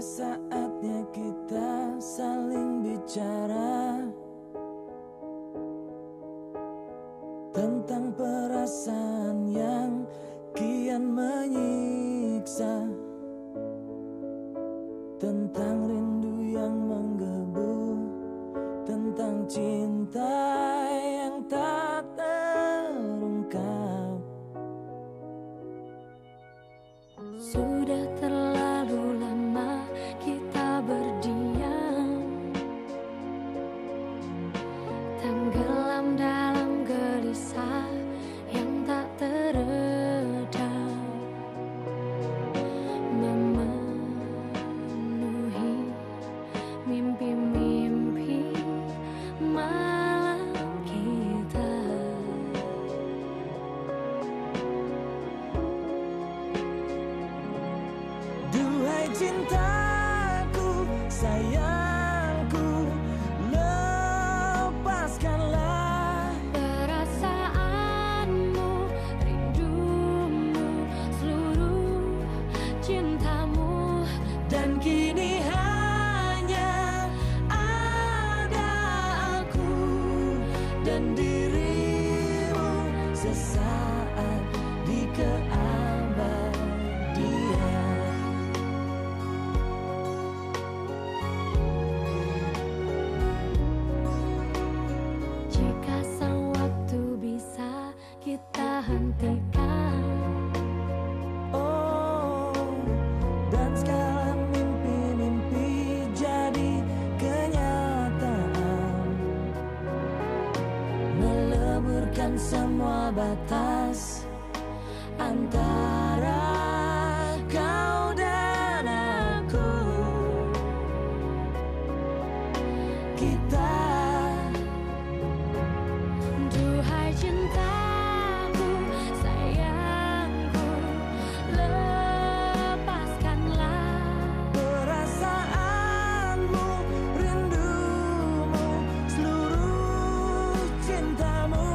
saatnya kita saling bicara Tentang perasaan yang kian menyiksa Tentang rindu yang menggebu Tentang cinta yang tak cintaku, sayangku Lepaskanlah Perasaanmu, rindumu, seluruh cintamu. Dan kini hanya ada aku Dan dirimu sesaat semua batas antara kau dan aku. Kita tuhan cintaku, sayangku, lepaskanlah perasaanmu, rindumu, seluruh cintamu.